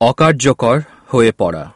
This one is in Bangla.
অকার্যকর হয়ে পড়া।